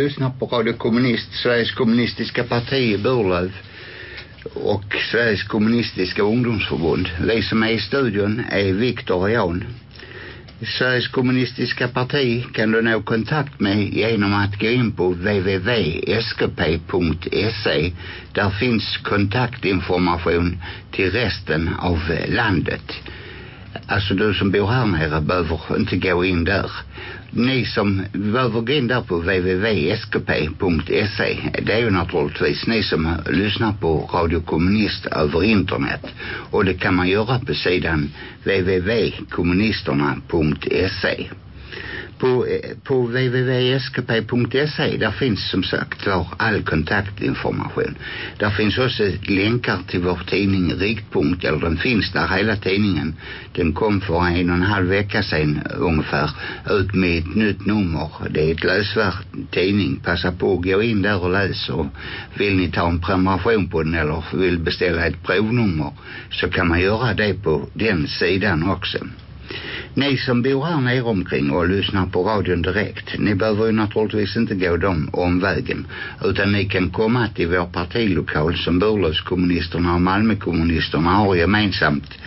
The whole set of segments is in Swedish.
Lyssnar på Radio Kommunist, Sveriges kommunistiska parti i Burlöv och Sveriges kommunistiska ungdomsförbund. Vi som är i studion är Viktor och Jan. Sveriges kommunistiska parti kan du nå kontakt med genom att gå in på www.skp.se. Där finns kontaktinformation till resten av landet. Alltså du som bor här nere behöver inte gå in där. Ni som behöver gå in där på www.skp.se det är ju naturligtvis ni som lyssnar på Radio Kommunist över internet. Och det kan man göra på sidan www.kommunisterna.se på, eh, på www.skp.se där finns som sagt var all kontaktinformation. Där finns också länkar till vår tidning Riktpunkt, eller den finns där hela tidningen. Den kom för en och en halv vecka sedan ungefär ut med ett nytt nummer. Det är ett lösvärd tidning. Passa på att gå in där och läs och vill ni ta en prenumeration på den eller vill beställa ett provnummer så kan man göra det på den sidan också. Ni som bor här nere omkring och lyssnar på radion direkt, ni behöver ju naturligtvis inte gå dem omvägen. Utan ni kan komma till vår partilokal som Burlövskommunisterna och Malmökommunisterna har gemensamt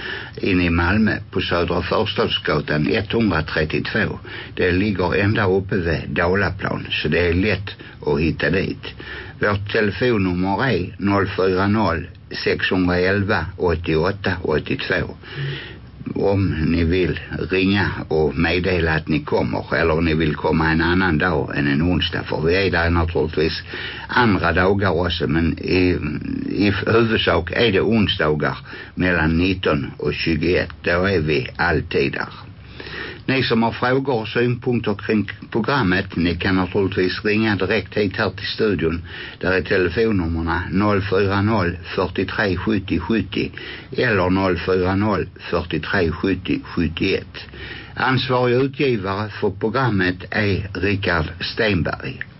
inne i Malmö på Södra Förstadsgatan 132. Det ligger ända uppe vid Dalaplan så det är lätt att hitta dit. Vårt telefonnummer är 040 611 88 82 om ni vill ringa och meddela att ni kommer eller om ni vill komma en annan dag än en onsdag för vi är där naturligtvis andra dagar också men i, i huvudsak är det onsdagar mellan 19 och 21 då är vi alltid där ni som har frågor och synpunkter kring programmet, ni kan naturligtvis ringa direkt hit här till studion. Där är telefonnummerna 040 43 70 70 eller 040 43 70 71. Ansvarig utgivare för programmet är Richard Stenberg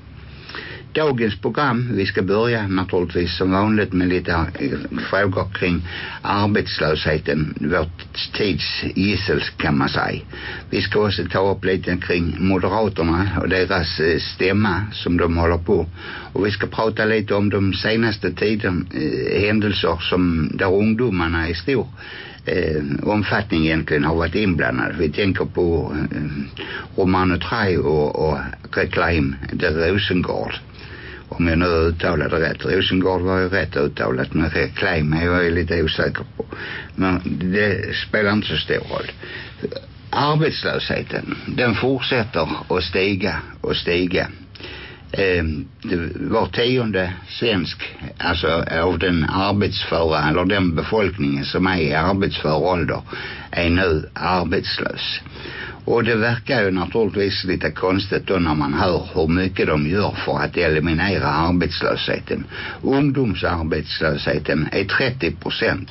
dagens program. Vi ska börja naturligtvis som vanligt med lite eh, frågor kring arbetslösheten. Vårt tids gissel kan man säga. Vi ska också ta upp lite kring Moderaterna och deras eh, stämma som de håller på. Och vi ska prata lite om de senaste tiden eh, händelser som där ungdomarna är stor eh, omfattning egentligen har varit inblandade. Vi tänker på eh, Romano Trai och, och Reklam de Rosengård om jag nu uttalade rätt. Rosengård var ju rätt uttalat men reklam är jag lite osäker på. Men det spelar inte så stor roll. Arbetslösheten, den fortsätter att stiga och stiga. Eh, var tionde svensk, alltså av den arbetsföra, eller den befolkningen som är i arbetsför ålder, är nu arbetslös. Och det verkar ju naturligtvis lite konstigt då när man hör hur mycket de gör för att eliminera arbetslösheten. Ungdomsarbetslösheten är 30 procent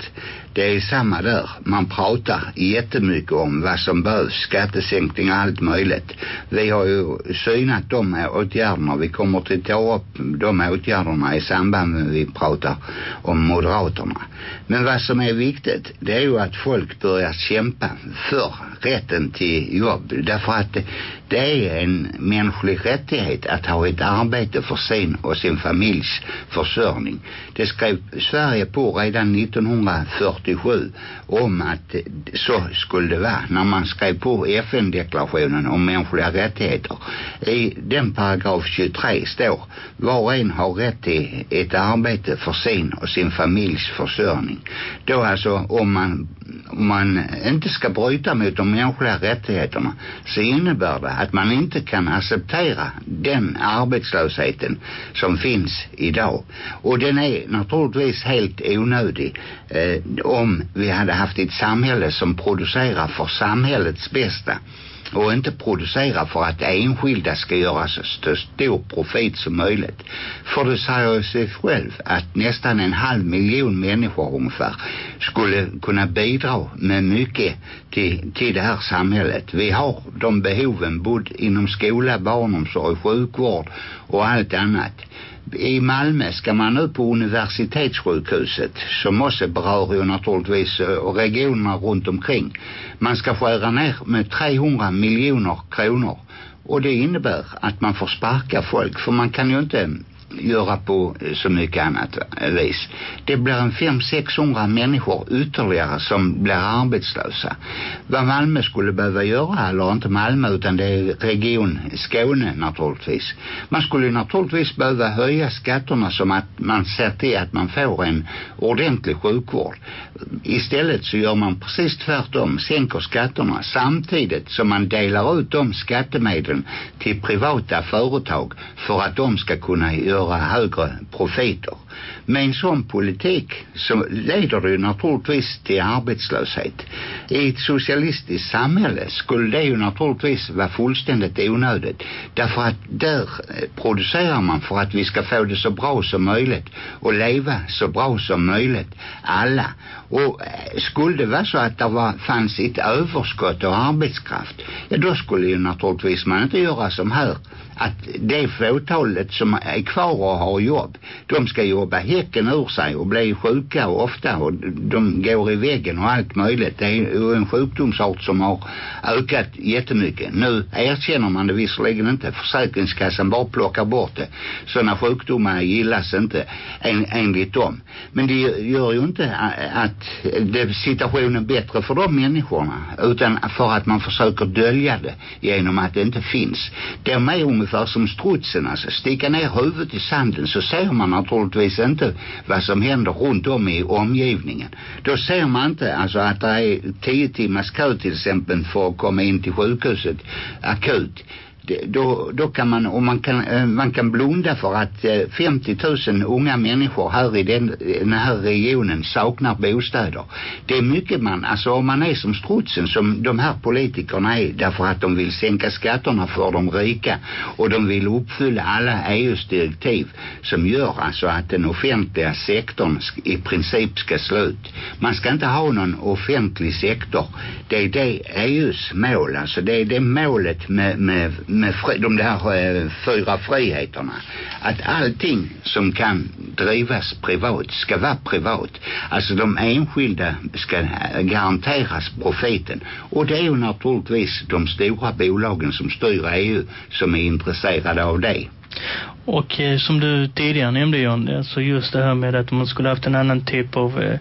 det är samma där. Man pratar jättemycket om vad som behövs, skattesänkning och allt möjligt. Vi har ju synat de här åtgärderna. Vi kommer att ta upp de åtgärderna i samband med vi pratar om Moderaterna. Men vad som är viktigt, det är ju att folk börjar kämpa för rätten till jobb. Därför att det, är en mänsklig rättighet att ha ett arbete för sin och sin familjs försörjning. Det skrev Sverige på redan 1947 om att så skulle det vara när man skrev på FN-deklarationen om mänskliga rättigheter. I den paragraf 23 står var och en har rätt till ett arbete för sin och sin familjs försörjning. Då alltså om man om man inte ska bryta mot de mänskliga rättigheterna så innebär det att man inte kan acceptera den arbetslösheten som finns idag. Och den är naturligtvis helt onödig eh, om vi hade haft ett samhälle som producerar för samhällets bästa och inte producera för att enskilda ska göra så stor profit som möjligt. För det säger sig själv att nästan en halv miljon människor ungefär skulle kunna bidra med mycket till, till det här samhället. Vi har de behoven både inom skola, barnomsorg, sjukvård och allt annat i Malmö ska man nu på universitetssjukhuset som också berör ju naturligtvis eh, och regionerna runt omkring man ska skära ner med 300 miljoner kronor Och det innebär att man får sparka folk. För man kan ju inte göra på eh, så mycket annat vis. Det blir en 500-600 människor ytterligare som blir arbetslösa. Vad Malmö skulle behöva göra, eller inte Malmö utan det är region Skåne naturligtvis. Man skulle naturligtvis behöva höja skatterna som att man ser till att man får en ordentlig sjukvård. Istället så gör man precis tvärtom, sänker skatterna samtidigt som man delar ut de skattemedlen till privata företag för att de ska kunna göra våra högre profeter. Med en sån politik så leder det ju naturligtvis till arbetslöshet. I ett socialistiskt samhälle skulle det ju naturligtvis vara fullständigt onödigt. Därför att där eh, producerar man för att vi ska få det så bra som möjligt och leva så bra som möjligt alla. Och eh, skulle det vara så att det var, fanns ett överskott av arbetskraft, ja då skulle ju naturligtvis man inte göra som här att det fåtalet som är kvar och har jobb, de ska ju jobba häcken ur sig och bli sjuka och ofta och de går i väggen och allt möjligt. Det är ju en sjukdomsart som har ökat jättemycket. Nu erkänner man det visserligen inte. Försäkringskassan bara plockar bort det. Sådana sjukdomar gillas inte en, enligt dem. Men det gör ju inte att det situationen bättre för de människorna utan för att man försöker dölja det genom att det inte finns. De är ungefär som strutsen alltså. Sticka ner huvudet i sanden så ser man naturligtvis inte vad som händer runt om i omgivningen. Då ser man inte alltså att det är tio timmars kö till exempel för att komma in till sjukhuset akut då, då kan man, och man kan, eh, man kan blunda för att eh, 50 000 unga människor här i den, den här regionen saknar bostäder. Det är mycket man, alltså om man är som strutsen som de här politikerna är därför att de vill sänka skatterna för de rika och de vill uppfylla alla EUs direktiv som gör alltså att den offentliga sektorn i princip ska slut. Man ska inte ha någon offentlig sektor. Det är det EUs mål, alltså det är det målet med, med med fri, de där eh, fyra friheterna. Att allting som kan drivas privat ska vara privat. Alltså de enskilda ska eh, garanteras profiten. Och det är ju naturligtvis de stora bolagen som styr EU som är intresserade av det. Och eh, som du tidigare nämnde John, alltså just det här med att man skulle haft en annan typ av eh,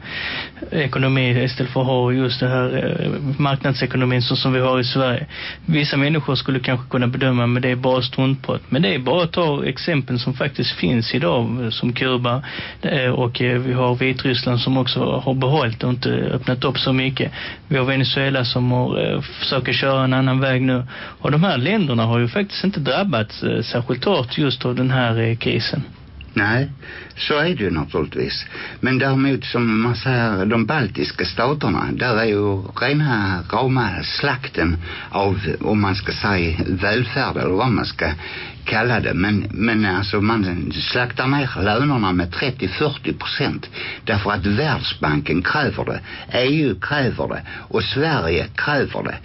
ekonomi istället för att ha just den här eh, marknadsekonomin så som vi har i Sverige. Vissa människor skulle kanske kunna bedöma men det är bara struntprat. Men det är bara att ta exempel som faktiskt finns idag som Kuba eh, och eh, vi har Vitryssland som också har behållit och inte öppnat upp så mycket. Vi har Venezuela som har, försöker köra en annan väg nu. Och de här länderna har ju faktiskt inte drabbats särskilt hårt just av den här krisen. Nej, så är det ju naturligtvis. Men däremot som man säger, de baltiska staterna, där är ju rena rama slakten av, om man ska säga, välfärd eller vad man ska kalla det. Men, men alltså man slaktar ner lönerna med 30-40 procent. Därför att Världsbanken kräver det. EU kräver det. Och Sverige kräver det.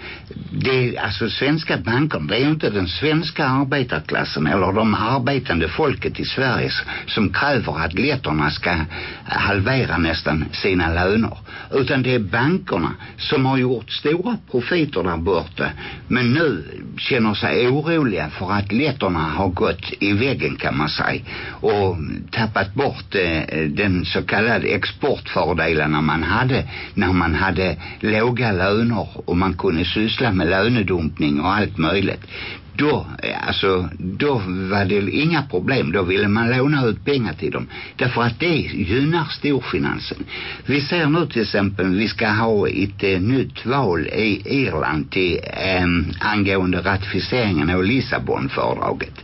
Det är alltså svenska banker. Det är ju inte den svenska arbetarklassen eller de arbetande folket i Sverige som kräver att letterna ska halvera nästan sina löner. Utan det är bankerna som har gjort stora profiter där borta. Men nu känner sig oroliga för att letterna har gått i väggen kan man säga och tappat bort eh, den så kallade exportfördelarna man hade när man hade låga löner och man kunde syssla med lönedumpning och allt möjligt då, alltså, då var det inga problem. Då ville man låna ut pengar till dem. Därför att det gynnar storfinansen. Vi ser nu till exempel, vi ska ha ett eh, nytt val i Irland till eh, angående ratificeringen av Lissabonfördraget.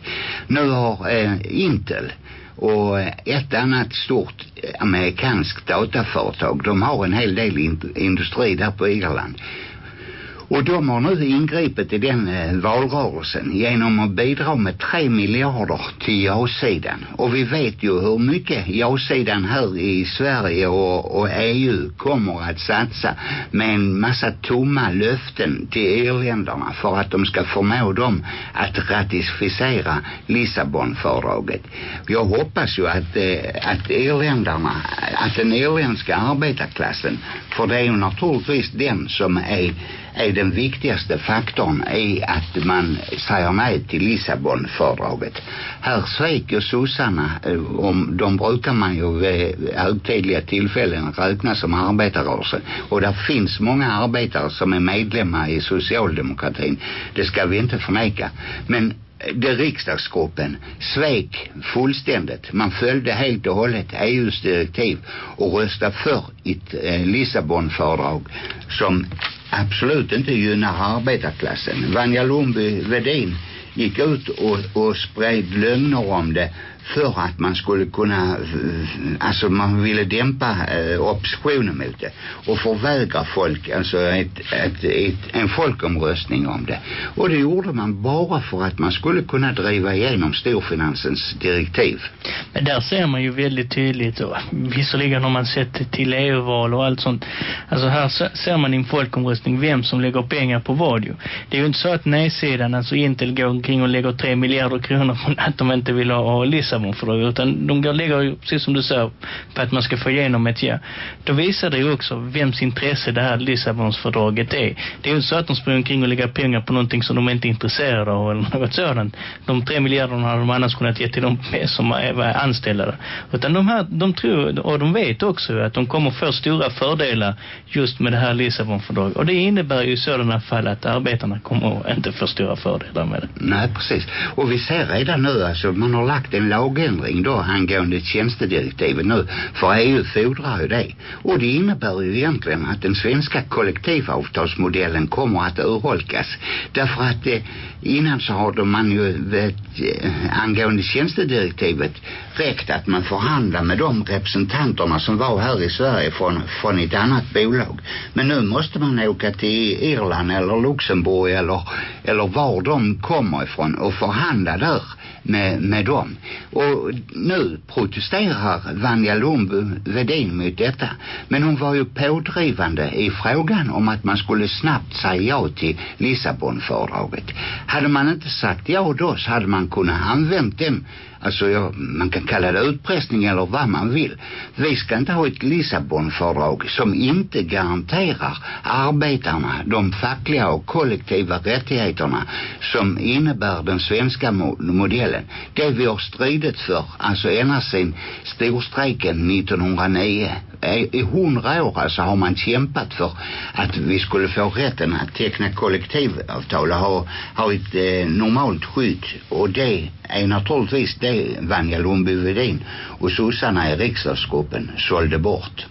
Nu har eh, Intel och eh, ett annat stort eh, amerikanskt dataföretag, de har en hel del industri där på Irland och de har nu ingripit i den eh, valrörelsen genom att bidra med 3 miljarder till ja-sidan. Och vi vet ju hur mycket ja-sidan här i Sverige och, och EU kommer att satsa med en massa tomma löften till irländarna för att de ska förmå dem att ratificera Lissabonfördraget. Jag hoppas ju att, eh, att irländarna, att den irländska arbetarklassen, för det är ju naturligtvis den som är är den viktigaste faktorn är att man säger nej till Lissabonfördraget. Här svek ju sossarna, eh, om de brukar man ju vid högtidliga tillfällen räkna som arbetarrörelse. Och där finns många arbetare som är medlemmar i socialdemokratin. Det ska vi inte förneka. Men det riksdagsgruppen svek fullständigt. Man följde helt och hållet EUs direktiv och röstade för ett eh, Lissabonfördrag som absolut inte gynnar arbetarklassen. Vanja Lundby Vedin gick ut och, och spred lögner om det för att man skulle kunna alltså man ville dämpa eh, oppositionen mot det och förvägra folk alltså ett, ett, ett, en folkomröstning om det och det gjorde man bara för att man skulle kunna driva igenom storfinansens direktiv men där ser man ju väldigt tydligt och visserligen har man sett till EU-val och allt sånt alltså här ser man i en folkomröstning vem som lägger pengar på vad ju. det är ju inte så att nej-sidan alltså Intel går omkring och lägger tre miljarder kronor på att de inte vill ha Lissabon Lissabonfördrag utan de går, lägger ju, precis som du sa på att man ska få igenom ett ja. Då visar det ju också vems intresse det här Lissabonsfördraget är. Det är ju inte så att de springer omkring och lägger pengar på någonting som de inte är intresserade av eller något sådant. De tre miljarderna hade de annars kunnat ge till de som är anställda där. Utan de här, de tror, och de vet också att de kommer få stora fördelar just med det här Lissabonfördraget. Och det innebär ju i sådana fall att arbetarna kommer inte få stora fördelar med det. Nej, precis. Och vi ser redan nu, alltså man har lagt en lag lagändring då angående tjänstedirektivet nu. För EU fordrar ju det. Och det innebär ju egentligen att den svenska kollektivavtalsmodellen kommer att urholkas. Därför att eh, innan så har man ju vet, eh, angående tjänstedirektivet räckt att man förhandlar med de representanterna som var här i Sverige från, från ett annat bolag. Men nu måste man åka till Irland eller Luxemburg eller, eller var de kommer ifrån och förhandla där med, med dem och nu protesterar Vanja Lundvedin mot detta. Men hon var ju pådrivande i frågan om att man skulle snabbt säga ja till Lissabonfördraget. Hade man inte sagt ja då så hade man kunnat använt den Alltså ja, man kan kalla det utpressning eller vad man vill. Vi ska inte ha ett Lissabonfördrag som inte garanterar arbetarna de fackliga och kollektiva rättigheterna som innebär den svenska modellen. Det vi har stridit för, alltså ända sedan storstrejken 1909 Eh, i hundra år alltså har man kämpat för att vi skulle få rätten att teckna kollektivavtal och ha, ha ett eh, normalt skydd och det är naturligtvis det Vanja Lundby Vedin och sossarna i riksdagsgruppen sålde bort.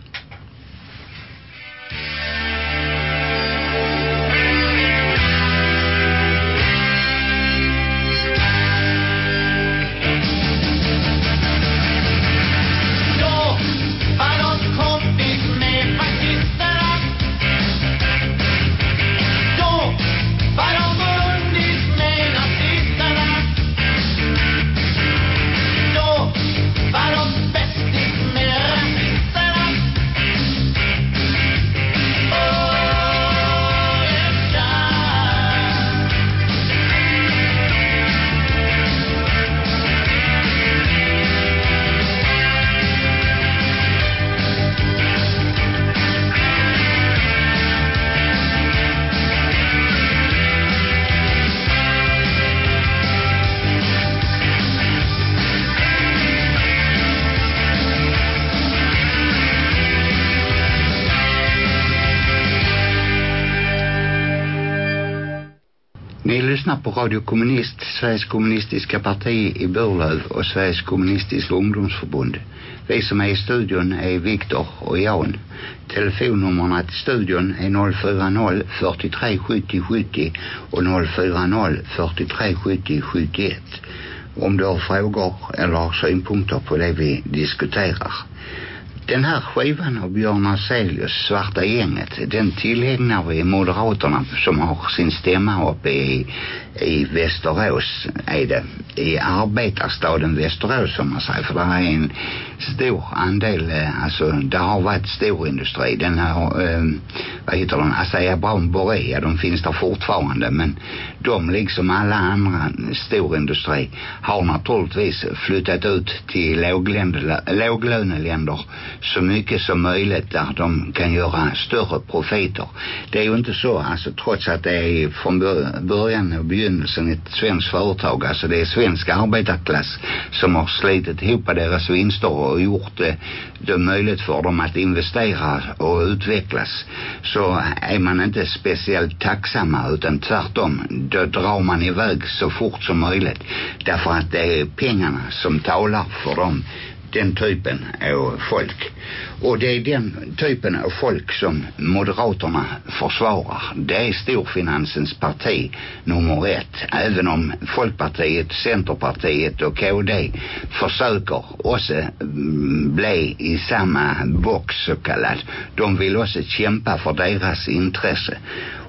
På Radio Kommunist, Sveriges kommunistiska parti i Burlöv och Sveriges kommunistiska ungdomsförbund. Vi som är i studion är Viktor och Jan. Telefonnummerna till studion är 040 43 70 70 och 040 43 70 71. Om du har frågor eller synpunkter på det vi diskuterar. Den här skivan av Björn Afzelius, Svarta gänget, den tillägnar vi Moderaterna som har sin stämma uppe i, i Västerås, är det. I arbetarstaden Västerås som man säger, för det är en stor andel, eh, alltså det har varit stor industri. Den här, eh, vad heter den, Asea Brown Borea, de finns där fortfarande men de liksom alla andra storindustri har naturligtvis flyttat ut till låglöneländer så mycket som möjligt där de kan göra större profiter. Det är ju inte så, alltså trots att det är från början och begynnelsen ett svenskt företag, alltså det är svensk arbetarklass som har slitit ihop deras vinster och gjort det, det möjligt för dem att investera och utvecklas. Så är man inte speciellt tacksamma utan tvärtom då drar man iväg så fort som möjligt. Därför att det är pengarna som talar för dem den typen av folk. Och det är den typen av folk som Moderaterna försvarar. Det är storfinansens parti nummer ett. Även om Folkpartiet, Centerpartiet och KD försöker också mm, bli i samma box så kallad. De vill också kämpa för deras intresse.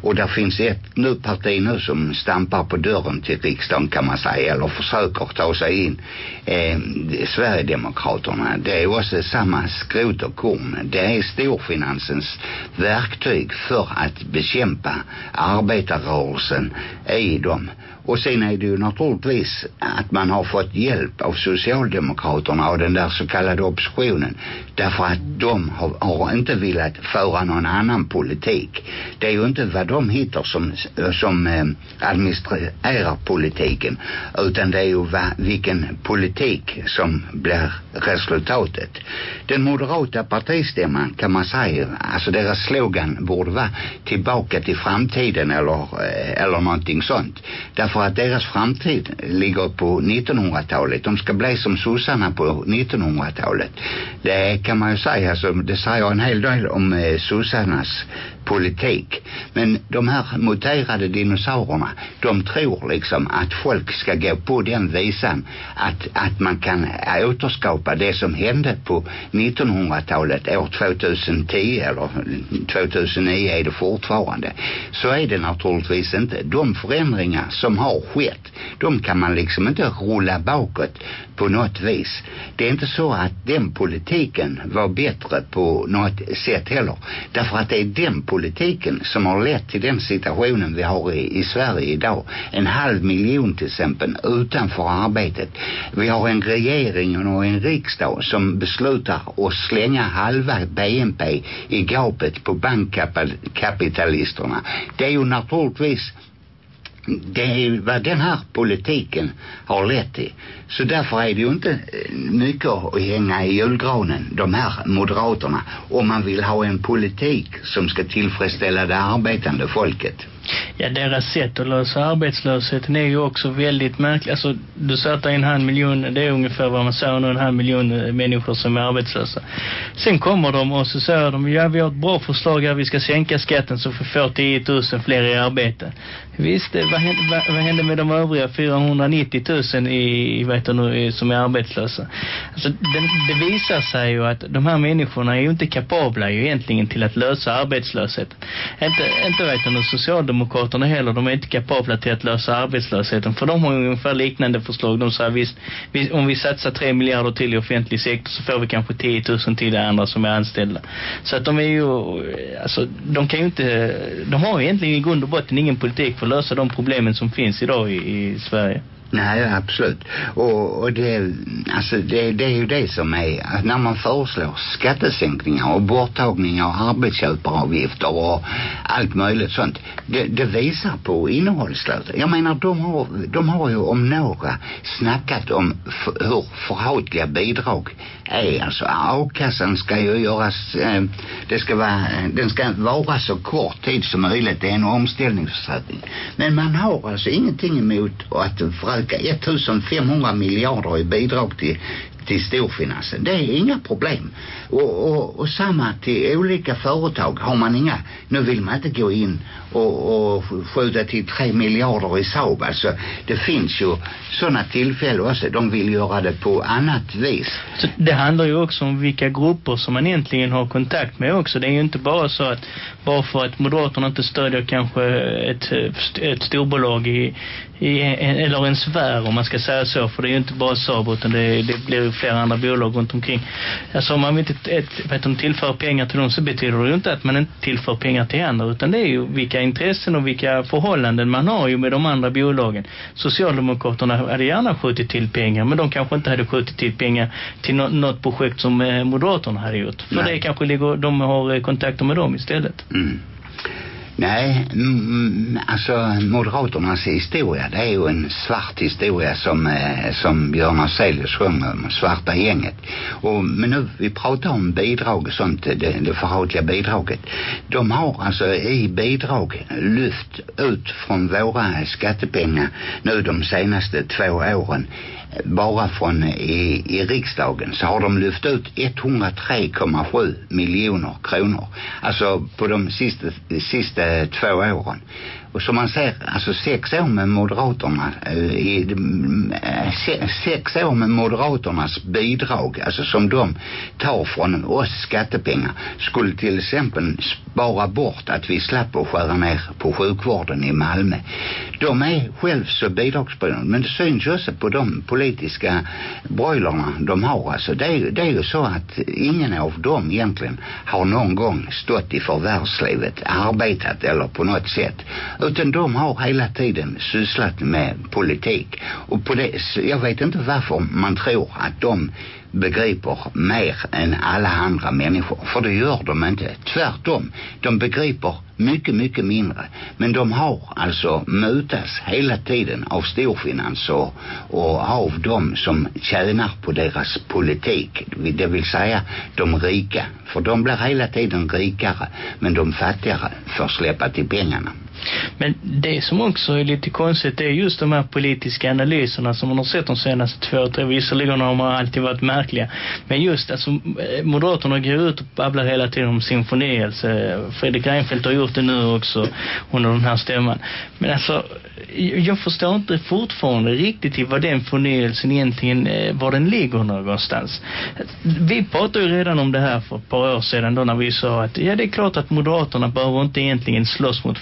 Och där finns ett nu parti nu som stampar på dörren till riksdagen kan man säga eller försöker ta sig in. Eh, Sverigedemokraterna. Det är också samma skrot och kom. Det är storfinansens verktyg för att bekämpa arbetarrörelsen i dem. Och sen är det ju naturligtvis att man har fått hjälp av Socialdemokraterna och den där så kallade oppositionen. Därför att de har, har inte velat föra någon annan politik. Det är ju inte vad de hittar som, som eh, administrerar politiken. Utan det är ju vad, vilken politik som blir resultatet. Den moderata partistämman kan man säga, alltså deras slogan borde vara tillbaka till framtiden eller, eh, eller någonting sånt. Därför för att deras framtid ligger på 1900-talet. De ska bli som sossarna på 1900-talet. Det kan man ju säga, alltså, det säger en hel del om eh, sossarnas politik. Men de här muterade dinosaurierna, de tror liksom att folk ska gå på den visan att, att man kan återskapa det som hände på 1900-talet år 2010 eller 2009 är det fortfarande. Så är det naturligtvis inte. De förändringar som har skett, de kan man liksom inte rulla bakåt på något vis. Det är inte så att den politiken var bättre på något sätt heller. Därför att det är den politiken som har lett till den situationen vi har i, i Sverige idag. En halv miljon till exempel utanför arbetet. Vi har en regering och en riksdag som beslutar att slänga halva BNP i gapet på bankkapitalisterna. Det är ju naturligtvis det är vad den här politiken har lett till. Så därför är det ju inte eh, mycket att hänga i julgranen, de här moderaterna, om man vill ha en politik som ska tillfredsställa det arbetande folket. Ja, deras sätt att lösa arbetslösheten är ju också väldigt märkligt. Alltså, du sa att det är en halv miljon, det är ungefär vad man säger nu, en halv miljon eh, människor som är arbetslösa. Sen kommer de och så säger de, ja vi har ett bra förslag här, vi ska sänka skatten så vi får 10 000 fler i arbete. Visst, vad hände, vad, vad hände med de övriga 490 000 i, vet du nu, som är arbetslösa? Alltså, det, det visar sig ju att de här människorna är ju inte kapabla ju egentligen till att lösa arbetslösheten. Inte, inte vet du nu, Socialdemokraterna heller, de är inte kapabla till att lösa arbetslösheten. För de har ungefär liknande förslag. De säger visst, vi, om vi satsar 3 miljarder till i offentlig sektor så får vi kanske 10 000 till det andra som är anställda. Så att de är ju, alltså, de kan ju inte, de har egentligen i grund och botten ingen politik för att lösa de problemen som finns idag i, i Sverige. Nej, absolut. Och, och det, alltså det, det är ju det som är att när man föreslår skattesänkningar och borttagning av arbetsköparavgifter och allt möjligt sånt. Det, det visar på innehållslöst. Jag menar, de har, de har ju om några snackat om hur förhatliga bidrag är. Alltså avkassan ska ju göras, eh, det ska vara, den ska vara så kort tid som möjligt. Det är en omställningsförsäkring. Men man har alltså ingenting emot att föröka 1500 miljarder i bidrag till, till storfinansen. Det är inga problem. Och, och, och samma till olika företag har man inga, nu vill man inte gå in och, och skjuta till tre miljarder i Saab. Alltså det finns ju sådana tillfällen också. De vill göra det på annat vis. Så det handlar ju också om vilka grupper som man egentligen har kontakt med också. Det är ju inte bara så att bara för att Moderaterna inte stödjer kanske ett, ett storbolag i, i, eller en sfär om man ska säga så. För det är ju inte bara Saab utan det, det blir flera andra bolag runt omkring. Alltså om man inte ett, vet, de tillför pengar till dem så betyder det ju inte att man inte tillför pengar till andra utan det är ju vilka intressen och vilka förhållanden man har ju med de andra bolagen. Socialdemokraterna hade gärna skjutit till pengar men de kanske inte hade skjutit till pengar till något projekt som eh, Moderaterna hade gjort. För Nej. det kanske ligger, de har eh, kontakter med dem istället. Mm. Nej, mm, mm, alltså Moderaternas historia det är ju en svart historia som, eh, som Björn Afzelius sjunger om, svarta gänget. Och, men nu, vi pratar om bidrag och sånt, det, det förhatliga bidraget. De har alltså i bidrag lyft ut från våra skattepengar nu de senaste två åren bara från i, i riksdagen så har de lyft ut 103,7 miljoner kronor. Alltså på de sista, sista två åren. Och som man ser, alltså sex år med Moderaterna, eh, i, sex år med Moderaternas bidrag, alltså som de tar från oss skattepengar, skulle till exempel spara bort att vi slapp att skära ner på sjukvården i Malmö. De är själv så bidragsberoende, men det syns ju också på de politiska broilerna de har. Alltså det är, det är ju så att ingen av dem egentligen har någon gång stått i förvärvslivet, arbetat eller på något sätt utan de har hela tiden sysslat med politik. Och på det, jag vet inte varför man tror att de begriper mer än alla andra människor. För det gör de inte. Tvärtom. De begriper mycket, mycket mindre. Men de har alltså mutats hela tiden av storfinans och, och av de som tjänar på deras politik. Det vill säga de rika. För de blir hela tiden rikare. Men de fattigare får släppa till pengarna. Men det som också är lite konstigt är just de här politiska analyserna som man har sett de senaste två, tre. Visserligen har de alltid varit märkliga. Men just alltså eh, Moderaterna går ut och babblar hela tiden om sin förnyelse. Fredrik Reinfeldt har gjort det nu också under den här stämman. Men alltså jag förstår inte fortfarande riktigt i vad den förnyelsen egentligen, eh, var den ligger någonstans. Vi pratade ju redan om det här för ett par år sedan då när vi sa att ja det är klart att Moderaterna behöver inte egentligen slåss mot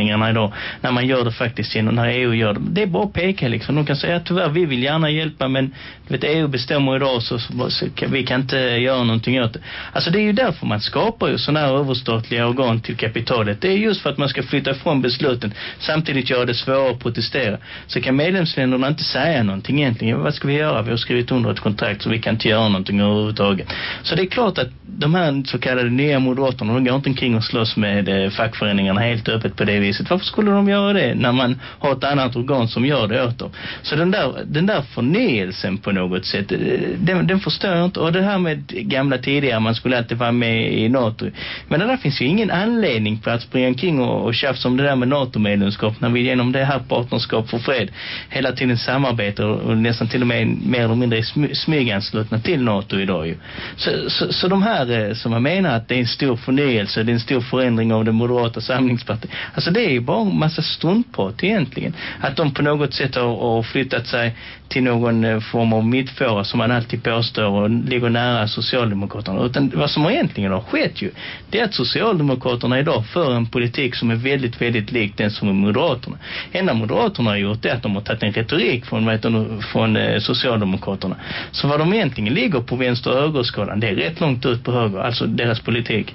föreningarna idag när man gör det faktiskt genom när EU gör det. Det är bara att peka liksom. De kan säga att tyvärr vi vill gärna hjälpa men vet, EU bestämmer idag så, så, så kan, vi kan inte göra någonting åt det. Alltså det är ju därför man skapar ju sådana här överstatliga organ till kapitalet. Det är just för att man ska flytta ifrån besluten samtidigt göra det svårare att protestera. Så kan medlemsländerna inte säga någonting egentligen. Vad ska vi göra? Vi har skrivit under ett kontrakt så vi kan inte göra någonting överhuvudtaget. Så det är klart att de här så kallade nya moderaterna, de går inte omkring och slåss med eh, fackföreningarna helt öppet på det viset. Varför skulle de göra det när man har ett annat organ som gör det åt dem? Så den där, den där förnyelsen på något sätt, eh, den, den förstår jag inte. Och det här med gamla tidigare, man skulle alltid vara med i NATO. Men det där finns ju ingen anledning för att springa omkring och, och tjafsa om det där med NATO-medlemskap när vi genom det här partnerskap för fred hela tiden samarbetar och nästan till och med mer eller mindre smyganslutna till NATO idag ju. Så, så, så de här eh, som man menar att det är en stor förnyelse, det är en stor förändring av det moderata samlingspartiet. Alltså det det är ju bara en massa struntprat egentligen. Att de på något sätt har, har flyttat sig till någon eh, form av mittfåra som man alltid påstår och ligger nära Socialdemokraterna. Utan vad som egentligen har skett ju, det är att Socialdemokraterna idag för en politik som är väldigt, väldigt lik den som är Moderaterna. Enda Moderaterna har gjort är att de har tagit en retorik från, vet du, från eh, Socialdemokraterna. Så vad de egentligen ligger på vänster- och högerskalan, det är rätt långt ut på höger, alltså deras politik.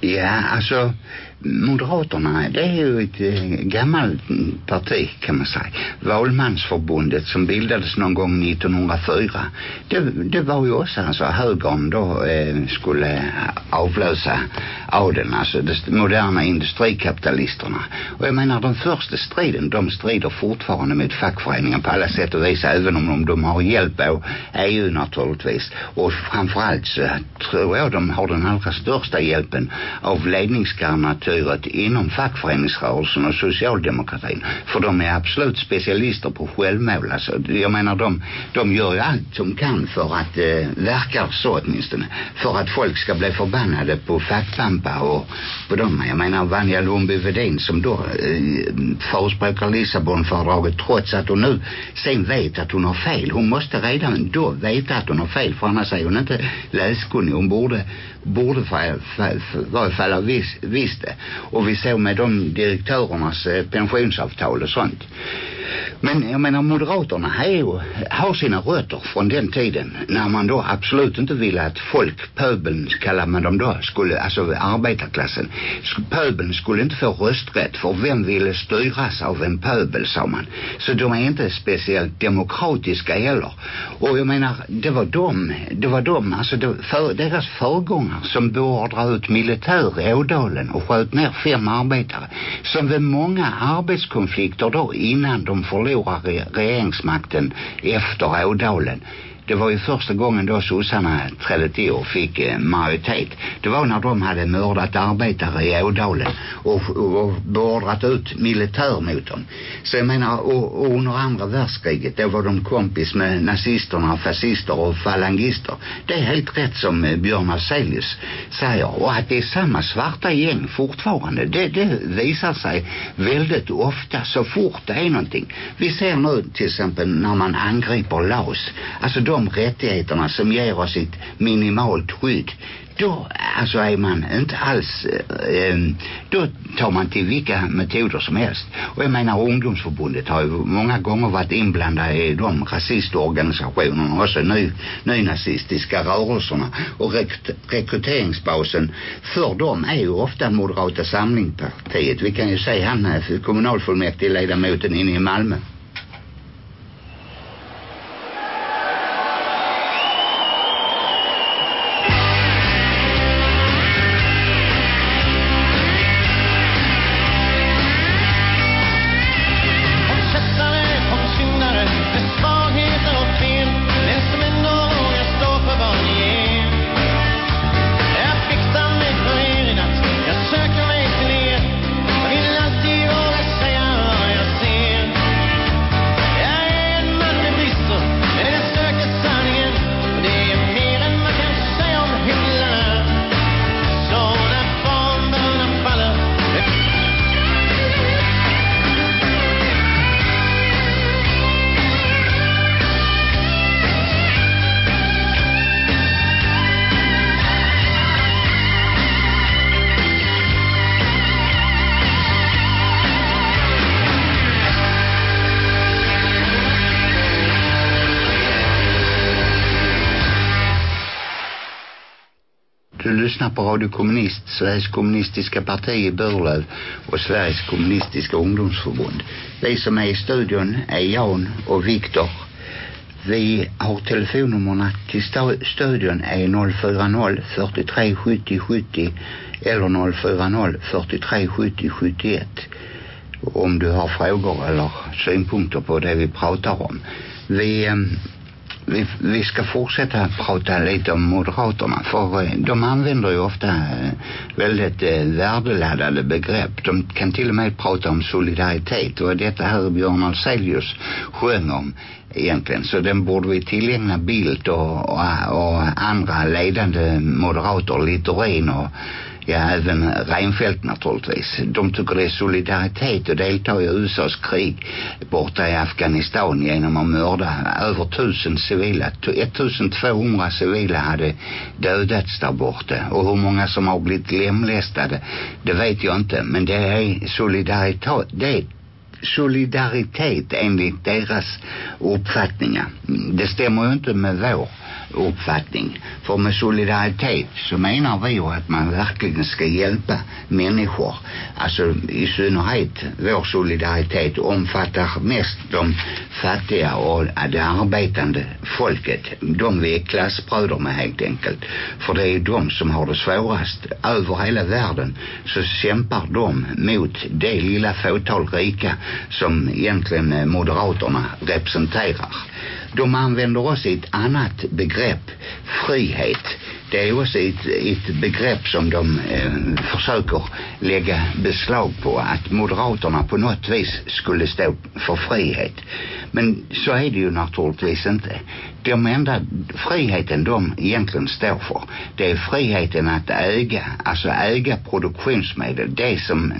Ja, alltså Moderaterna, det är ju ett eh, gammalt parti kan man säga. Valmansförbundet som bildades någon gång 1904. Det, det var ju också alltså högern då eh, skulle avlösa adeln, alltså de moderna industrikapitalisterna. Och jag menar den första striden, de strider fortfarande med fackföreningen på alla sätt och vis, även om de, de har hjälp av EU naturligtvis. Och framförallt så tror jag de har den allra största hjälpen av ledningsgarnat styret inom fackföreningsrörelsen och socialdemokratin. För de är absolut specialister på självmål. Alltså, jag menar, de, de gör ju allt de kan för att eh, verka så åtminstone. För att folk ska bli förbannade på fackpampa och på dem. Jag menar, Vanja Lundby-Vedin som då eh, förespråkar Lissabonfördraget trots att hon nu sen vet att hon har fel. Hon måste redan då veta att hon har fel för annars är hon inte läskunnig. Hon borde borde för, för, för, varje fall ha vis, visst det. Och vi såg med de direktörernas eh, pensionsavtal och sånt. Men jag menar Moderaterna är ju, har sina rötter från den tiden när man då absolut inte ville att folk, pöbeln kallar man dem då, skulle, alltså arbetarklassen, pöbeln skulle inte få rösträtt för vem ville styras av en pöbel sa man. Så de är inte speciellt demokratiska heller. Och jag menar, det var de, det var de, alltså det, för, deras föregångare som beordrade ut militär i Ådalen och sköt ner fem arbetare. Som vid många arbetskonflikter då innan de förlorade förlorar regeringsmakten efter Ådalen det var ju första gången då sossarna trädde till och fick eh, majoritet. Det var när de hade mördat arbetare i Ådalen och, och, och beordrat ut militär mot dem. Så jag menar, och, och under andra världskriget då var de kompis med nazisterna, fascister och falangister. Det är helt rätt som eh, Björn Afzelius säger. Och att det är samma svarta gäng fortfarande, det, det visar sig väldigt ofta så fort det är någonting. Vi ser nu till exempel när man angriper Laos. Alltså de de rättigheterna som ger oss ett minimalt skydd då alltså är man inte alls eh, eh, då tar man till vilka metoder som helst. Och jag menar ungdomsförbundet har ju många gånger varit inblandade i de rasistorganisationerna och också ny, nynazistiska rörelserna. Och rek rekryteringsbasen för dem är ju ofta Moderata samlingspartiet. Vi kan ju säga han är kommunalfullmäktige ledamoten inne i Malmö. Radio Kommunist, Sveriges kommunistiska parti i Burlöv och Sveriges kommunistiska ungdomsförbund. Vi som är i studion är Jan och Viktor. Vi har telefonnummerna till studion är 040 43 70 70 eller 040 43 70 71 om du har frågor eller synpunkter på det vi pratar om. Vi ehm, vi, vi ska fortsätta prata lite om Moderaterna för eh, de använder ju ofta eh, väldigt eh, värdeladdade begrepp. De kan till och med prata om solidaritet och detta här Björn Alselius sjöng om egentligen. Så den borde vi tillägna Bildt och, och, och andra ledande moderater, Littorin och ja även Reinfeldt naturligtvis. De tycker det är solidaritet att delta i USAs krig borta i Afghanistan genom att mörda över tusen civila. 1200 civila hade dödats där borta och hur många som har blivit lemlästade det vet jag inte men det är solidaritet det är solidaritet enligt deras uppfattningar. Det stämmer ju inte med vår uppfattning. För med solidaritet så menar vi ju att man verkligen ska hjälpa människor. Alltså i synnerhet vår solidaritet omfattar mest de fattiga och det arbetande folket. De vi är klassbröder med helt enkelt. För det är de som har det svårast. Över hela världen så kämpar de mot det lilla fåtal rika som egentligen Moderaterna representerar. De använder också ett annat begrepp, frihet. Det är också ett, ett begrepp som de eh, försöker lägga beslag på. Att Moderaterna på något vis skulle stå för frihet. Men så är det ju naturligtvis inte de enda friheten de egentligen står för. Det är friheten att äga alltså äga produktionsmedel. Det som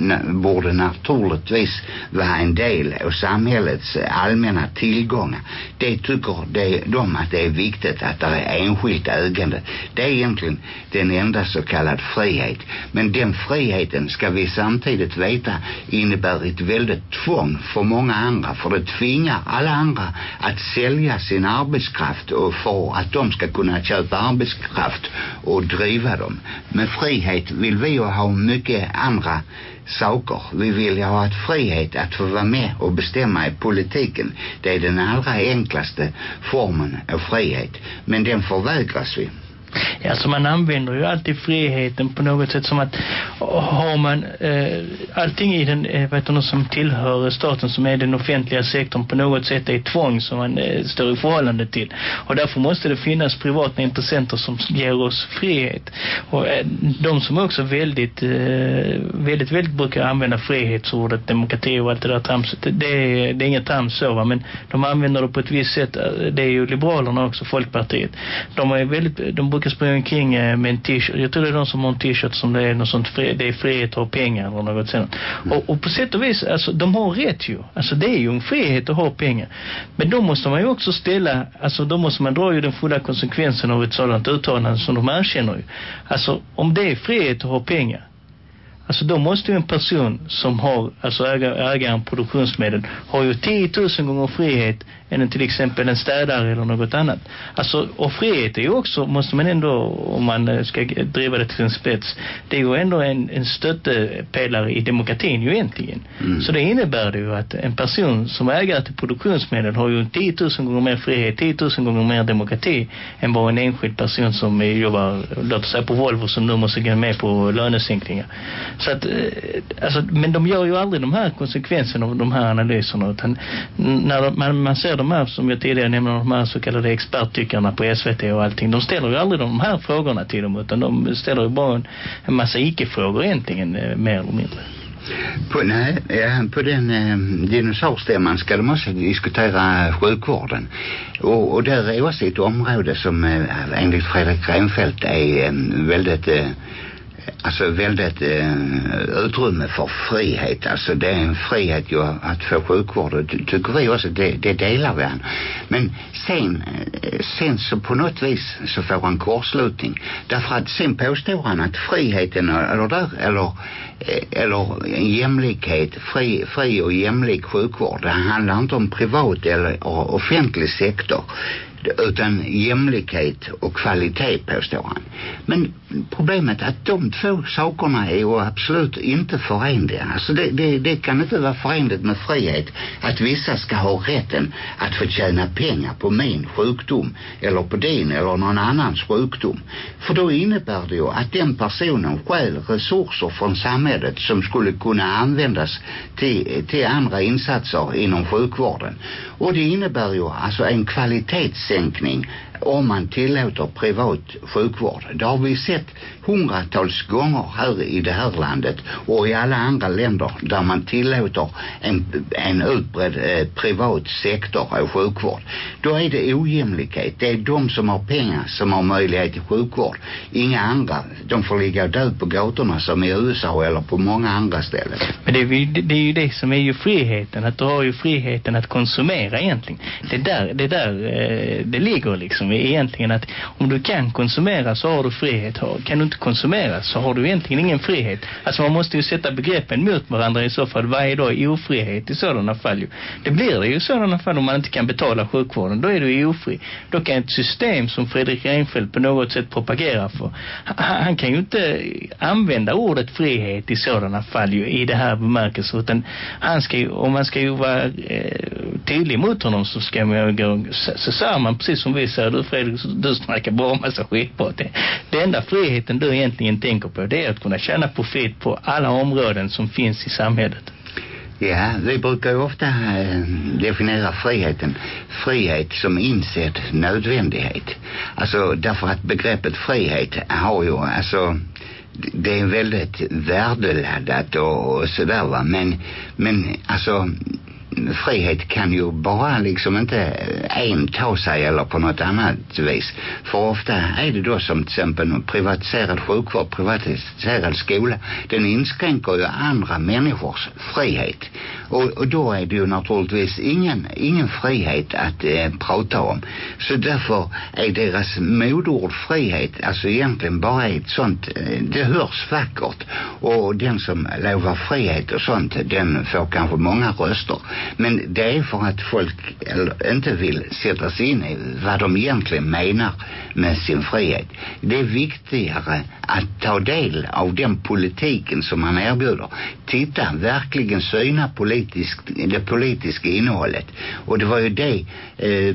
borde naturligtvis vara en del av samhällets allmänna tillgångar. Det tycker de, de att det är viktigt att det är enskilt ägande. Det är egentligen den enda så kallad frihet. Men den friheten ska vi samtidigt veta innebär ett väldigt tvång för många andra. För det tvingar alla andra att sälja sin arbetskraft och för att de ska kunna köpa arbetskraft och driva dem med frihet vill vi ju ha mycket andra saker. Vi vill ju ha ett frihet att få vara med och bestämma i politiken. Det är den allra enklaste formen av frihet. Men den förvägras vi. Ja, så man använder ju alltid friheten på något sätt som att har man eh, allting i den eh, vet du, som tillhör staten som är den offentliga sektorn på något sätt är tvång som man eh, står i förhållande till. Och därför måste det finnas privata intressenter som ger oss frihet. Och eh, de som också väldigt, eh, väldigt, väldigt brukar använda frihetsordet, demokrati och allt det där tramset. Det, det, är, det är inget trams så va, men de använder det på ett visst sätt. Eh, det är ju Liberalerna också, Folkpartiet. De är väldigt, de brukar springa omkring eh, med en t-shirt. Jag tror det är de som har en t-shirt som det är något sånt, det är frihet och pengar eller något sånt. Mm. Och, och på sätt och vis, alltså de har rätt ju. Alltså det är ju en frihet att ha pengar. Men då måste man ju också ställa, alltså då måste man dra ju den fulla konsekvensen av ett sådant uttalande som de erkänner ju. Alltså om det är frihet att ha pengar Alltså då måste ju en person som har, alltså äger, äger en produktionsmedel har ju 10 000 gånger frihet än till exempel en städare eller något annat. Alltså, och frihet är ju också, måste man ändå, om man ska driva det till en spets, det är ju ändå en, en stöttepelare i demokratin ju egentligen. Mm. Så det innebär det ju att en person som äger till produktionsmedel har ju 10 000 gånger mer frihet, 10 000 gånger mer demokrati än vad en enskild person som jobbar, låt oss säga på Volvo som nu måste gå med på lönesänkningar. Så att, alltså, men de gör ju aldrig de här konsekvenserna av de här analyserna utan när man, man ser de här som jag tidigare nämnde, de här så kallade experttyckarna på SVT och allting, de ställer ju aldrig de här frågorna till dem utan de ställer ju bara en, en massa icke-frågor egentligen, eh, mer eller mindre. På, nej, ja, på den eh, dinosaurstämman ska de också diskutera eh, sjukvården. Och, och där är också ett område som eh, enligt Fredrik Reinfeldt är eh, väldigt eh, alltså väldigt eh, utrymme för frihet. Alltså det är en frihet ju att få sjukvård och tycker vi också, det, det delar vi han. Men sen, eh, sen så på något vis så får han korslutning. Därför att sen påstår han att friheten eller där, eller, eh, eller jämlikhet, fri, fri och jämlik sjukvård, det handlar inte om privat eller offentlig sektor utan jämlikhet och kvalitet påstår han. Men problemet att de två sakerna är ju absolut inte förenliga. Alltså det, det, det kan inte vara förenligt med frihet att vissa ska ha rätten att få tjäna pengar på min sjukdom eller på din eller någon annans sjukdom. För då innebär det ju att den personen själv resurser från samhället som skulle kunna användas till, till andra insatser inom sjukvården. Och det innebär ju alltså en kvalitetssänkning om man tillåter privat sjukvård. Det har vi sett hundratals gånger här i det här landet och i alla andra länder där man tillåter en, en utbredd eh, privat sektor av sjukvård. Då är det ojämlikhet. Det är de som har pengar som har möjlighet till sjukvård. Inga andra. De får ligga död på gatorna som i USA eller på många andra ställen. Men det är, ju, det är ju det som är ju friheten. Att du har ju friheten att konsumera egentligen. Det där, det där eh, det ligger liksom egentligen att om du kan konsumera så har du frihet. Kan du inte konsumera så har du egentligen ingen frihet. Alltså man måste ju sätta begreppen mot varandra i så fall. Vad är då ofrihet i sådana fall? Det blir det ju i sådana fall om man inte kan betala sjukvården. Då är du ofri. Då kan ett system som Fredrik Reinfeldt på något sätt propagerar för. Han, han kan ju inte använda ordet frihet i sådana fall ju, i det här bemärkelsen. Utan han ska ju, om man ska ju vara eh, tydlig mot honom så ska man ju gå, så, så säger man precis som vi säger, du Fredrik, du snackar bara massa skit på det. Den enda friheten du egentligen tänker på det är att kunna tjäna profit på alla områden som finns i samhället. Ja, vi brukar ju ofta äh, definiera friheten frihet som insedd nödvändighet. Alltså därför att begreppet frihet har ju alltså det är väldigt värdeladdat och, och sådär va men, men alltså frihet kan ju bara liksom inte eh, en ta sig eller på något annat vis. För ofta är det då som till exempel privatiserad sjukvård, privatiserad skola. Den inskränker ju andra människors frihet. Och, och då är det ju naturligtvis ingen, ingen frihet att eh, prata om. Så därför är deras modord frihet alltså egentligen bara ett sånt, eh, det hörs vackert. Och den som lovar frihet och sånt, den får kanske många röster. Men det är för att folk inte vill sätta sig in i vad de egentligen menar med sin frihet. Det är viktigare att ta del av den politiken som man erbjuder. Titta, verkligen syna politisk, det politiska innehållet. Och det var ju det, eh,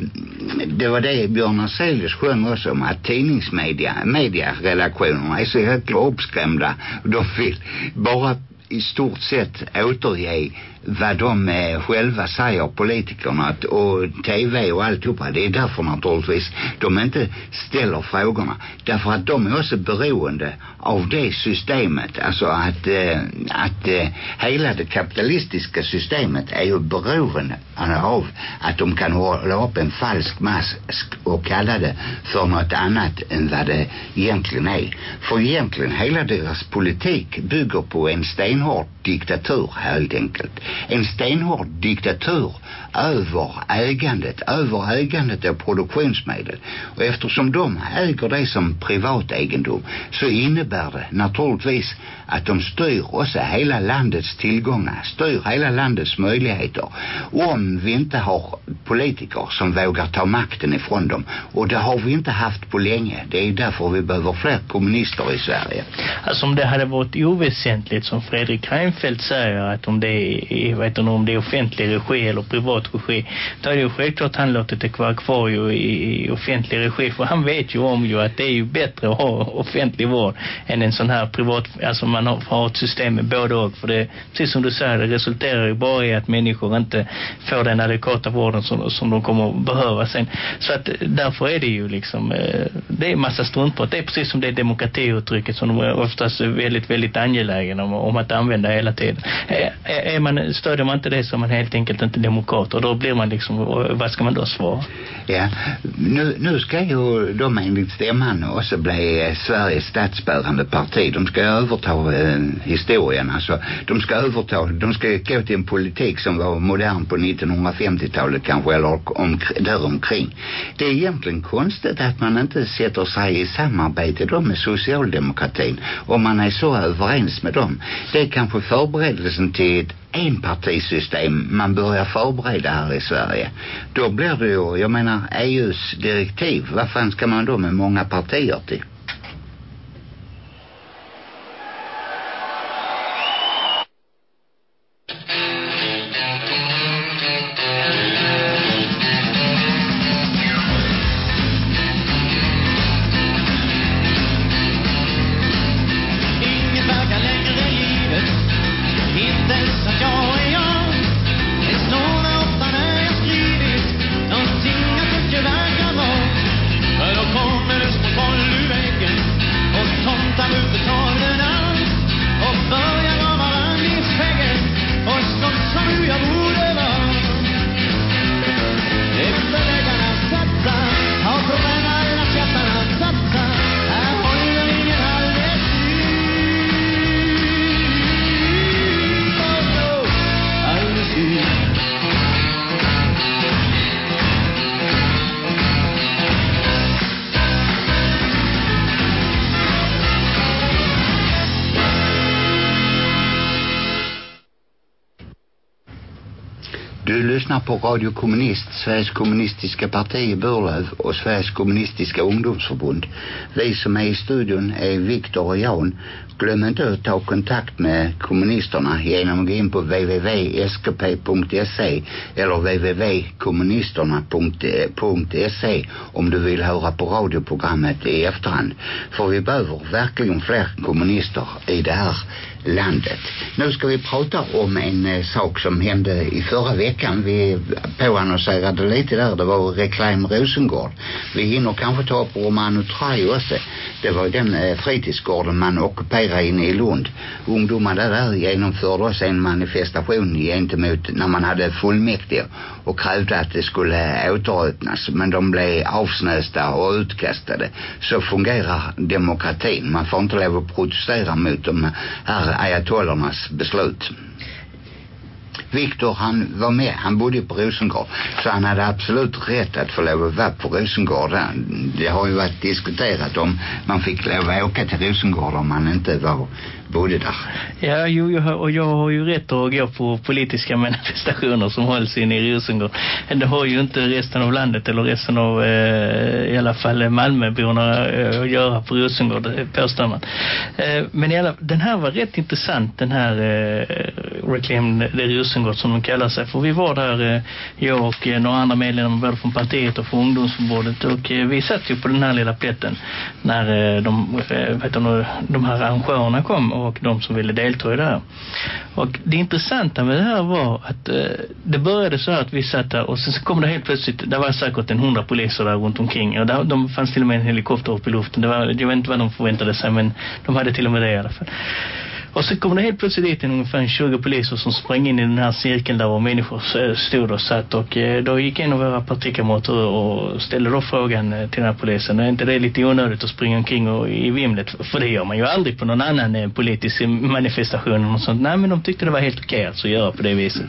det var det Björn Afzelius sjöng också om att tidningsmedia, medierelationerna är så jäkla uppskrämda. De vill bara i stort sett återge vad de eh, själva säger politikerna att, och tv och alltihopa. Det är därför naturligtvis de inte ställer frågorna. Därför att de är också beroende av det systemet. Alltså att, eh, att eh, hela det kapitalistiska systemet är ju beroende av att de kan hålla upp en falsk mask och kalla det för något annat än vad det egentligen är. För egentligen hela deras politik bygger på en stenhård diktatur helt enkelt en stenhård diktatur över ägandet, över ägandet av produktionsmedel. Och eftersom de äger det som privat egendom så innebär det naturligtvis att de styr också hela landets tillgångar, styr hela landets möjligheter. Om vi inte har politiker som vågar ta makten ifrån dem. Och det har vi inte haft på länge. Det är därför vi behöver fler kommunister i Sverige. Alltså om det hade varit oväsentligt som Fredrik Reinfeldt säger att om det är, vet inte om det är offentlig regi eller privat regi då är det ju självklart han låtit det vara kvar ju i, i offentlig regi för han vet ju om ju att det är ju bättre att ha offentlig vård än en sån här privat, alltså man har, har ett system med både och för det, precis som du säger, det resulterar ju bara i att människor inte får den adekvata vården som, som de kommer att behöva sen. Så att därför är det ju liksom, eh, det är massa struntprat. Det är precis som det demokratiuttrycket som de är oftast väldigt, väldigt angelägna om, om att använda hela tiden. Är, är man, stödjer man inte det så är man helt enkelt inte demokrat och då blir man liksom, vad ska man då svara? Ja, nu, nu ska ju de enligt stämman också bli eh, Sveriges statsbärande parti. De ska överta eh, historien, alltså de ska överta, de ska gå till en politik som var modern på 1950-talet kanske eller om, däromkring. Det är egentligen konstigt att man inte sätter sig i samarbete då med socialdemokratin om man är så överens med dem. Det är kanske förberedelsen till ett enpartisystem man börjar förbereda här i Sverige. Då blir det ju, jag menar EUs direktiv, vad fan ska man då med många partier till? Lyssnar på Radio Kommunist, Sveriges kommunistiska parti i Burlöv och Sveriges kommunistiska ungdomsförbund. Vi som är i studion är Viktor och Jan. Glöm inte att ta kontakt med kommunisterna genom att gå in på www.skp.se eller www.kommunisterna.se eh, om du vill höra på radioprogrammet i efterhand. För vi behöver verkligen fler kommunister i det här landet. Nu ska vi prata om en eh, sak som hände i förra veckan. Vi påannonserade lite där. Det var reklam Rosengård. Vi hinner kanske ta upp Romano Trai också. Det var den eh, fritidsgården man ockuperade inne i Lund. Ungdomarna där genomförde också en manifestation gentemot när man hade fullmäktige och krävde att det skulle återöppnas. Men de blev avsnösta och utkastade. Så fungerar demokratin. Man får inte lov att protestera mot de här ayatollernas beslut. Viktor han var med, han bodde på Rosengård. Så han hade absolut rätt att få lov att vara på Rosengård det har ju varit diskuterat om man fick lov att åka till Rosengård om man inte var bodde där. Ja, jo, jag har, och jag har ju rätt att gå på politiska manifestationer som hålls inne i Rosengård. Det har ju inte resten av landet eller resten av eh, i alla fall Malmöborna eh, att göra på Rosengård, eh, påstår man. Eh, men i alla, den här var rätt intressant, den här eh, Reclaim the Rosengård som de kallar sig. För vi var där, eh, jag och eh, några andra medlemmar både från partiet och från ungdomsförbundet och eh, vi satt ju på den här lilla plätten när eh, de, eh, vet du, de här arrangörerna kom och de som ville delta i det här. Och det intressanta med det här var att eh, det började så här att vi satt där och sen så kom det helt plötsligt, det var säkert en hundra poliser där runt omkring och där, de fanns till och med en helikopter uppe i luften. Det var, jag vet inte vad de förväntade sig men de hade till och med det i alla fall. Och så kom det helt plötsligt dit en ungefär 20 poliser som sprang in i den här cirkeln där människor eh, stod och satt. Och eh, då gick en av våra partikamrater och ställde då frågan eh, till den här polisen. Är inte det lite onödigt att springa omkring och, i vimlet? För det gör man ju aldrig på någon annan politisk manifestation och sånt. Nej men de tyckte det var helt okej alltså att göra på det viset.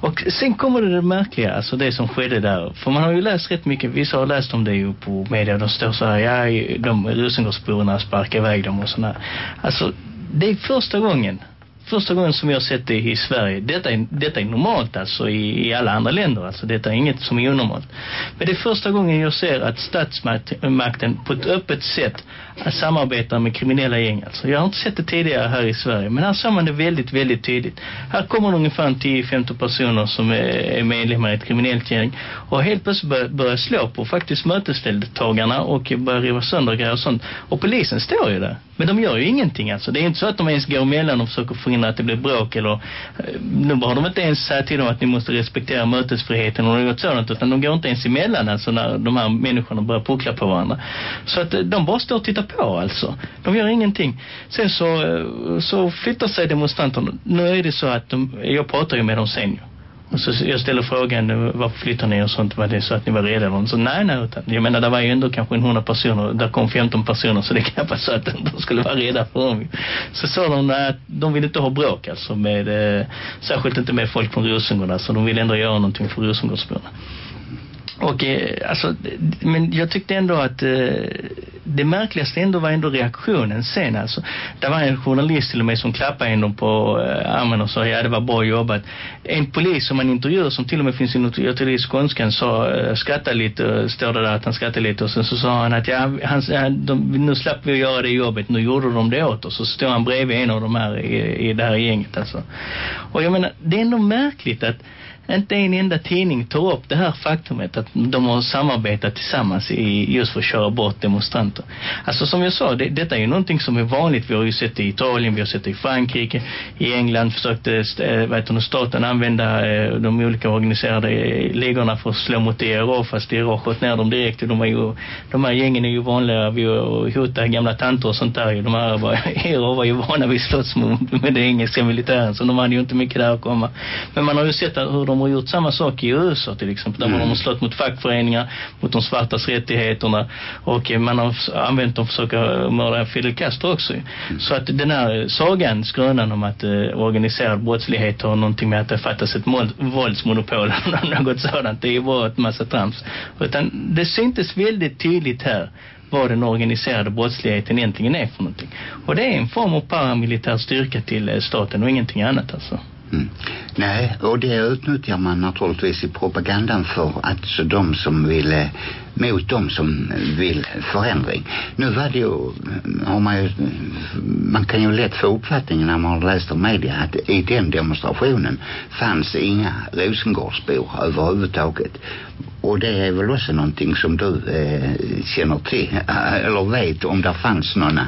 Och sen kommer det det märkliga, alltså det som skedde där. För man har ju läst rätt mycket, vissa har läst om det ju på media. De står så här, ja, de Rosengårdsborna sparkar iväg dem och sådär. Alltså, det är första gången första gången som jag har sett det i Sverige. Detta är, detta är normalt alltså i, i alla andra länder. Alltså detta är inget som är onormalt. Men det är första gången jag ser att statsmakten på ett öppet sätt samarbetar med kriminella gäng. Alltså jag har inte sett det tidigare här i Sverige. Men här ser man det väldigt, väldigt tydligt. Här kommer ungefär 10-15 personer som är, är medlemmar i ett kriminellt gäng. Och helt plötsligt börjar, börjar slå på faktiskt mötesdeltagarna och börjar riva sönder grejer och sånt. Och polisen står ju där. Men de gör ju ingenting alltså. Det är inte så att de ens går emellan och försöker förhindra att det blir bråk eller eh, nu har de inte ens sagt till dem att ni måste respektera mötesfriheten och något sådant utan de går inte ens emellan alltså när de här människorna börjar puckla på varandra. Så att eh, de bara står och tittar på alltså. De gör ingenting. Sen så, eh, så flyttar sig demonstranterna. Nu är det så att de, jag pratar ju med dem sen ju. Och så jag ställer frågan, varför flyttar ni och sånt? Var det så att ni var rädda? Och så nej, nej. Utan, jag menar, det var ju ändå kanske en hundra personer. Där kom 15 personer, så det kan knappast så att de skulle vara rädda för dem. Så sa de att de vill inte ha bråk alltså med, eh, särskilt inte med folk från Rosengård. Alltså de vill ändå göra någonting för Rosengårdsborna. Och eh, alltså, men jag tyckte ändå att eh, det märkligaste ändå var ändå reaktionen sen alltså. Det var en journalist till och med som klappade ändå på eh, armen och sa ja det var bra jobbat. En polis som man intervjuar som till och med finns i något, jag tror det är skånskan sa eh, skratta lite, står det där att han skrattade lite och sen så sa han att ja, han, de, nu slapp vi att göra det jobbet, nu gjorde de det åt oss. Och så står han bredvid en av de här i, i det här gänget alltså. Och jag menar, det är ändå märkligt att inte en enda tidning tar upp det här faktumet att de har samarbetat tillsammans i, just för att köra bort demonstranter. Alltså som jag sa, det, detta är ju någonting som är vanligt. Vi har ju sett det i Italien, vi har sett det i Frankrike. I England försökte äh, vet du, staten använda äh, de olika organiserade eh, ligorna för att slå mot IRA fast IRA sköt ner dem direkt. De, är ju, de här gängen är ju vanliga vid att hota gamla tanter och sånt där. De här var, IRA var ju vana vid slåss mot, med det engelska militären så de hade ju inte mycket där att komma. Men man har ju sett hur de de har gjort samma sak i USA till exempel. Där mm. man har slått mot fackföreningar, mot de svartas rättigheterna. Och man har använt dem för att försöka mörda Fidel Castro också. Mm. Så att den här sagan, skrönan om att eh, organiserad brottslighet har någonting med att det fattas ett våldsmonopol eller något sådant. Det är bara ett massa trams. Utan det syntes väldigt tydligt här vad den organiserade brottsligheten egentligen är för någonting. Och det är en form av paramilitär styrka till eh, staten och ingenting annat alltså. Mm. Nej, och det utnyttjar man naturligtvis i propagandan för att så de som vill eh, mot de som vill förändring. Nu var det ju, har man ju, man kan ju lätt få uppfattningen när man har läst om media att i den demonstrationen fanns inga Rosengårdsbor överhuvudtaget och det är väl också någonting som du eh, känner till eller vet om det fanns några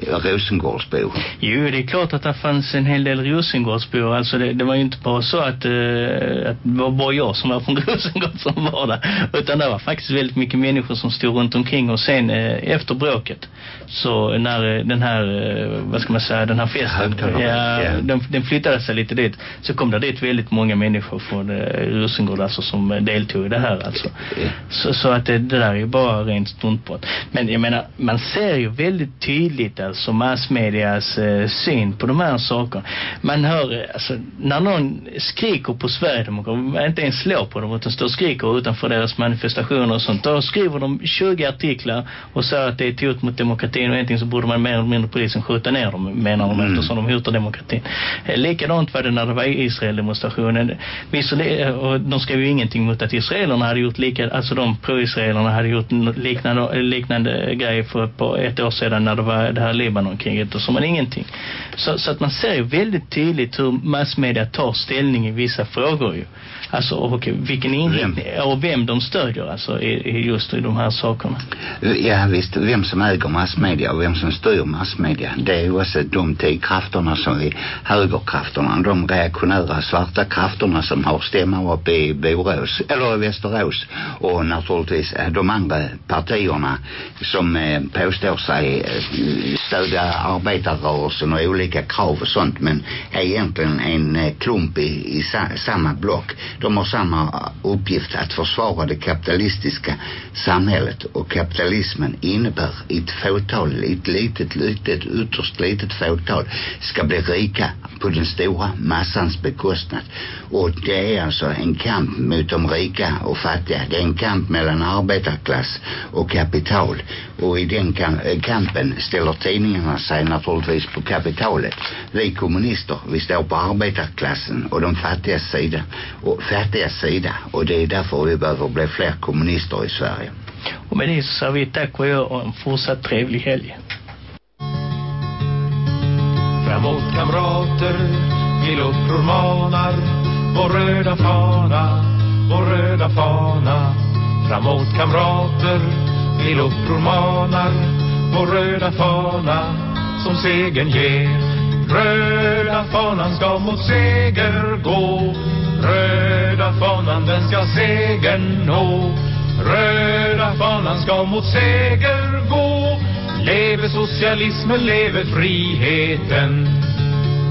Rosengårdsbor? Jo, det är klart att det fanns en hel del Rosengårdsbor. Alltså det, det var ju inte bara så att, eh, att det var bara jag som var från Rosengård som var där. Utan det var faktiskt väldigt mycket människor som stod runt omkring och sen eh, efter bråket så när eh, den här, eh, vad ska man säga, den här festen, ja, ja. Den, den flyttade sig lite dit så kom det dit väldigt många människor från eh, Rosengård alltså som eh, deltog i det här alltså. Så, så att det, det där är ju bara rent struntprat. Men jag menar, man ser ju väldigt tydligt alltså massmedias eh, syn på de här sakerna. Man hör, eh, alltså, när någon skriker på Sverigedemokraterna, inte ens slår på dem utan står och skriker utanför deras manifestationer och sånt, då skriver de 20 artiklar och säger att det är ett hot mot demokratin och egentligen så borde man mer eller mindre polisen skjuta ner dem, menar de, mm. eftersom de hotar demokratin. Eh, likadant var det när det var Israel-demonstrationen. Och de skrev ju ingenting mot att israelerna hade gjort lika, alltså de pro-israelerna hade gjort liknande, liknande grejer för på ett år sedan när det var det här Libanonkriget och så, men ingenting. Så, så att man ser ju väldigt tydligt hur massmedia tar ställning i vissa frågor ju. Alltså och vilken inriktning och vem de stödjer alltså i, i just i de här sakerna. Ja visst, vem som äger massmedia och vem som styr massmedia. Det är ju också de krafterna som vi, högerkrafterna, de reaktionära svarta krafterna som har stämma upp i Borås, eller i Västerås och naturligtvis de andra partierna som eh, påstår sig eh, stödja arbetarrörelsen och olika krav och sånt men är egentligen en eh, klump i, i sa, samma block de har samma uppgift att försvara det kapitalistiska samhället. Och kapitalismen innebär ett fåtal, ett litet, litet, ytterst litet fåtal ska bli rika på den stora massans bekostnad. Och det är alltså en kamp mot de rika och fattiga. Det är en kamp mellan arbetarklass och kapital. Och i den eh, kampen ställer tidningarna sig naturligtvis på kapitalet. Vi kommunister, vi står på arbetarklassen och de fattiga sida. Och fattiga sida och det är därför vi behöver bli fler kommunister i Sverige. Och med det så säger vi tack och jag och en fortsatt trevlig helg. Framåt kamrater, till uppror manar vår röda fana, vår röda fana. Framåt kamrater, till uppror manar vår röda fana som segern ger. Röda fanan ska mot seger gå Röda fanan den ska segern nå. Röda fanan ska mot seger gå. Leve socialismen, leve friheten.